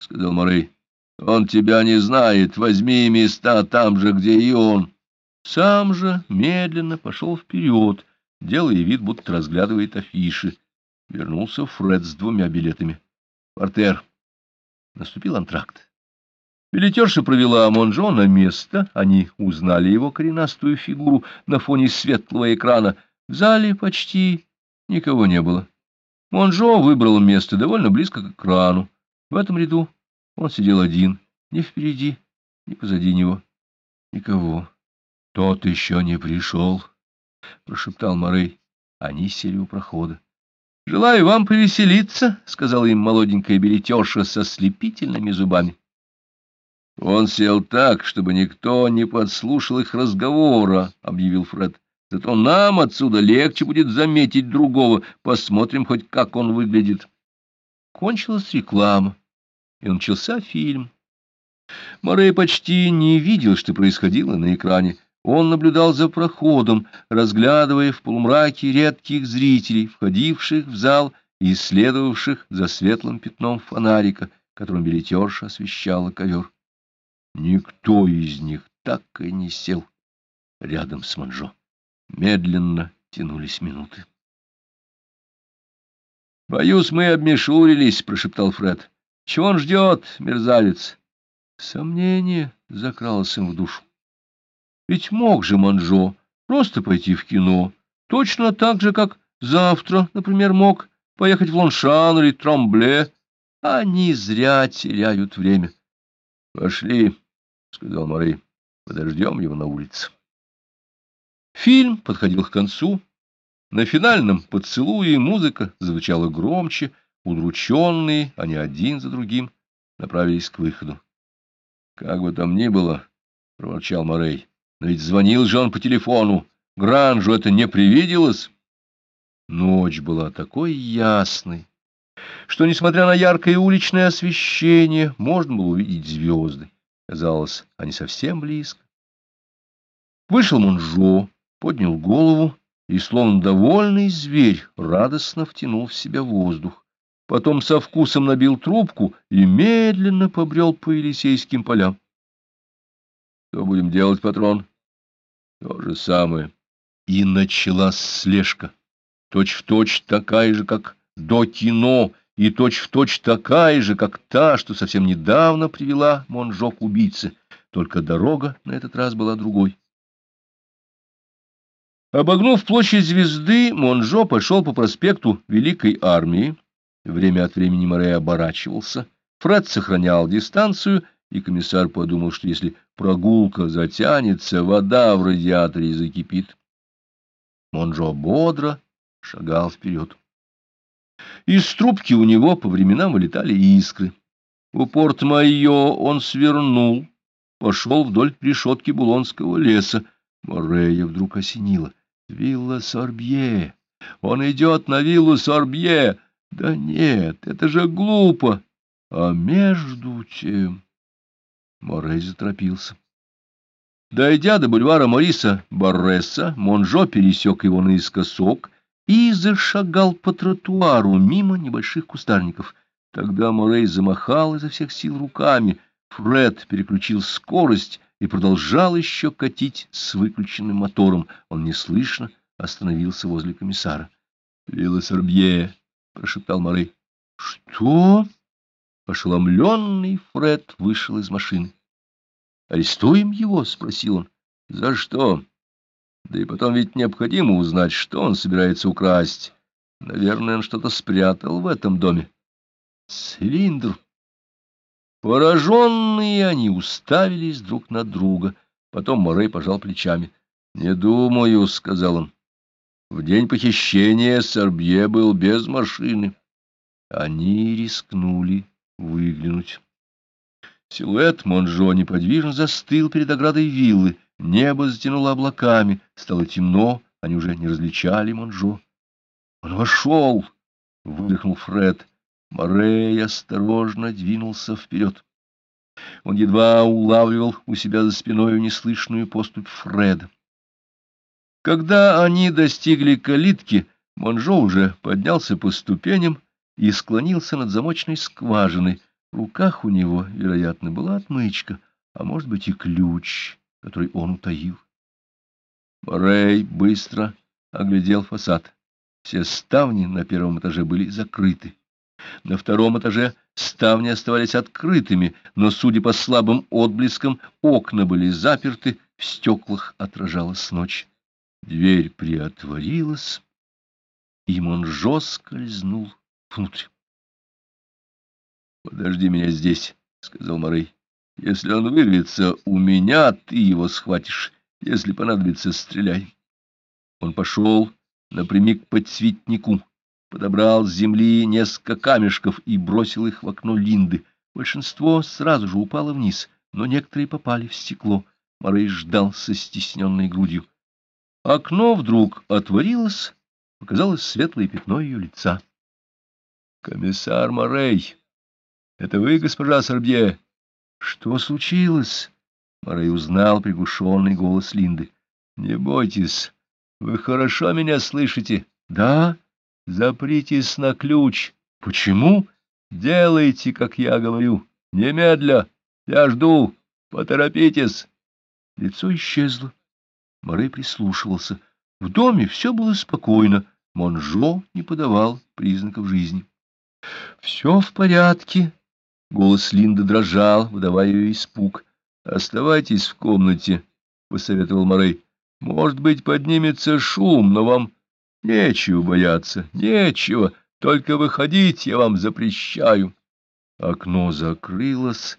— сказал Морей. — Он тебя не знает. Возьми места там же, где и он. Сам же медленно пошел вперед, делая вид, будто разглядывает афиши. Вернулся Фред с двумя билетами. Портер. Наступил антракт. Билетерша провела Монжо на место, они узнали его коренастую фигуру на фоне светлого экрана. В зале почти никого не было. Монжо выбрал место довольно близко к экрану. В этом ряду он сидел один, ни впереди, ни позади него. Никого. Тот еще не пришел, — прошептал Морей. Они сели у прохода. — Желаю вам повеселиться, — сказала им молоденькая билетерша со слепительными зубами. Он сел так, чтобы никто не подслушал их разговора, — объявил Фред. Зато нам отсюда легче будет заметить другого. Посмотрим хоть, как он выглядит. Кончилась реклама, и начался фильм. Морей почти не видел, что происходило на экране. Он наблюдал за проходом, разглядывая в полумраке редких зрителей, входивших в зал и следовавших за светлым пятном фонарика, которым билетерша освещала ковер. Никто из них так и не сел рядом с Манжо. Медленно тянулись минуты. «Боюсь, мы обмешурились», — прошептал Фред. «Чего он ждет, мерзавец?» Сомнение закралось им в душу. Ведь мог же Манжо просто пойти в кино, точно так же, как завтра, например, мог поехать в Лоншан или Трамбле. Они зря теряют время. — Пошли, — сказал Морей. — Подождем его на улице. Фильм подходил к концу. На финальном поцелуе музыка звучала громче, удрученные, они один за другим направились к выходу. — Как бы там ни было, — проворчал Морей, — но ведь звонил же он по телефону. Гранжу это не привиделось. Ночь была такой ясной, что, несмотря на яркое уличное освещение, можно было увидеть звезды. Казалось, они совсем близко. Вышел Мунжо, поднял голову и, словно довольный зверь, радостно втянул в себя воздух. Потом со вкусом набил трубку и медленно побрел по Елисейским полям. — Что будем делать, патрон? — То же самое. И началась слежка. Точь-в-точь точь такая же, как до кино, и точь-в-точь точь такая же, как та, что совсем недавно привела Монжо к убийце, только дорога на этот раз была другой. Обогнув площадь звезды, Монжо пошел по проспекту Великой Армии. Время от времени Морей оборачивался. Фред сохранял дистанцию, и комиссар подумал, что если прогулка затянется, вода в радиаторе закипит. Монжо бодро шагал вперед. Из трубки у него по временам вылетали искры. У порт-майо он свернул, пошел вдоль решетки Булонского леса. Морея вдруг осенила. Вилла Сорбье! Он идет на виллу Сорбье! Да нет, это же глупо! А между тем... Морей заторопился. Дойдя до бульвара Мориса Барреса, Монжо пересек его наискосок и зашагал по тротуару мимо небольших кустарников. Тогда Морей замахал изо всех сил руками. Фред переключил скорость и продолжал еще катить с выключенным мотором. Он неслышно остановился возле комиссара. — Вилла Сорбье, — прошептал Морей. — Что? Ошеломленный Фред вышел из машины. — Арестуем его? — спросил он. — За что? Да и потом ведь необходимо узнать, что он собирается украсть. Наверное, он что-то спрятал в этом доме. Цилиндр. Пораженные они уставились друг на друга. Потом Морей пожал плечами. — Не думаю, — сказал он. В день похищения Сорбье был без машины. Они рискнули выглянуть. Силуэт Монжо неподвижно застыл перед оградой виллы. Небо затянуло облаками, стало темно, они уже не различали Монжо. — Он вошел! — выдохнул Фред. Морей осторожно двинулся вперед. Он едва улавливал у себя за спиной неслышную поступь Фреда. Когда они достигли калитки, Монжо уже поднялся по ступеням и склонился над замочной скважиной. В руках у него, вероятно, была отмычка, а может быть и ключ, который он утаил. Морей быстро оглядел фасад. Все ставни на первом этаже были закрыты. На втором этаже ставни оставались открытыми, но, судя по слабым отблескам, окна были заперты, в стеклах отражалась ночь. Дверь приотворилась, и Монжо скользнул внутрь. — Подожди меня здесь, — сказал Морей. — Если он вырвется у меня, ты его схватишь. Если понадобится, стреляй. Он пошел напрямик по цветнику, подобрал с земли несколько камешков и бросил их в окно Линды. Большинство сразу же упало вниз, но некоторые попали в стекло. Морей ждал со стесненной грудью. Окно вдруг отворилось, показалось светлое пятно ее лица. — Комиссар Морей! Это вы, госпожа Сорбье? Что случилось? Морей узнал приглушенный голос Линды. — Не бойтесь, вы хорошо меня слышите? — Да. — Запритесь на ключ. — Почему? — Делайте, как я говорю. Немедля. Я жду. Поторопитесь. Лицо исчезло. Морей прислушивался. В доме все было спокойно. Монжо не подавал признаков жизни. — Все в порядке. Голос Линды дрожал, выдавая ее испуг. — Оставайтесь в комнате, — посоветовал Морей. Может быть, поднимется шум, но вам нечего бояться, нечего, только выходить я вам запрещаю. Окно закрылось,